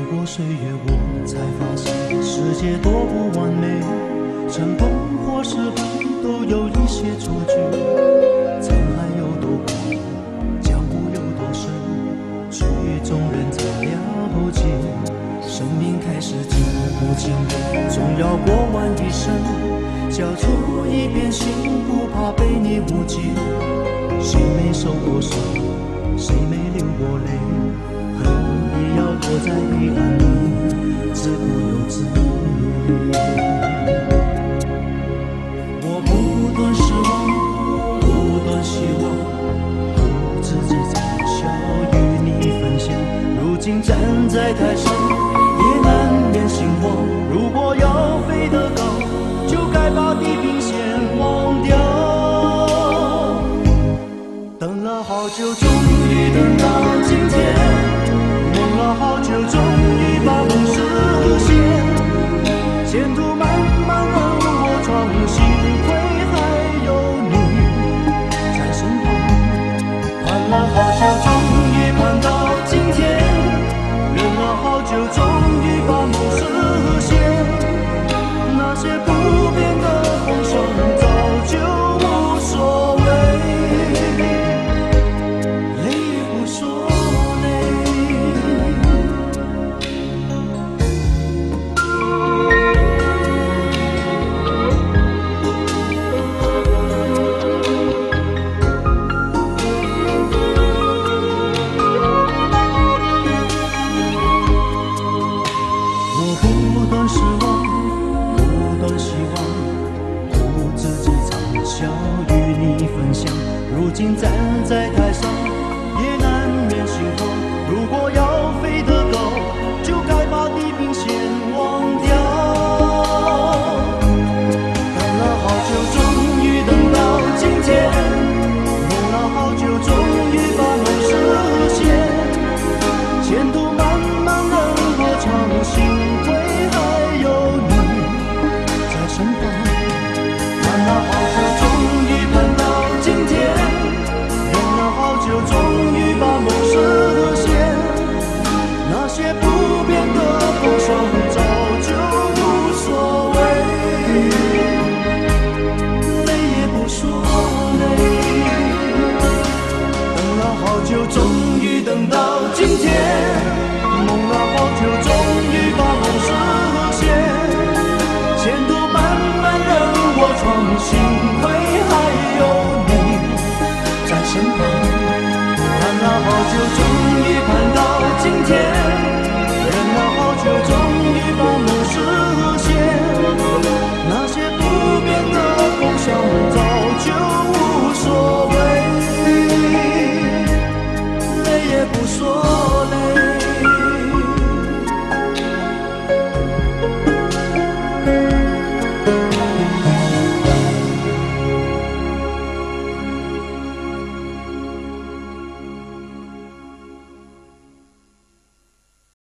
走过岁月，我才发现世界多不完美，成功或失败都有一些错觉。沧海有多广，江湖有多深，局中人才了解。生命开始经不经历，总要过完一生，交出一片心，不怕被你误解。谁没受过伤，谁没流过泪，何必要躲在黑暗里，自顾又自怜？我不断失望，不断希望，靠自己才有笑与你分享。如今站在台上，也难免心慌。如果要飞得高，就该把地平线忘掉。等了好久，终于等到今天；好久，终于把梦实现。要与你分享如今站在台上也难免心慌如果要飞得高就该把地平线忘掉等了好久终于等到今天梦了好久终于把梦实现前途漫漫任我闯幸亏还有你在身旁看那好终于等到今天梦了好久终于把梦实现前途漫漫任我闯幸亏还有你在身旁。盼了好久终于盼到今天。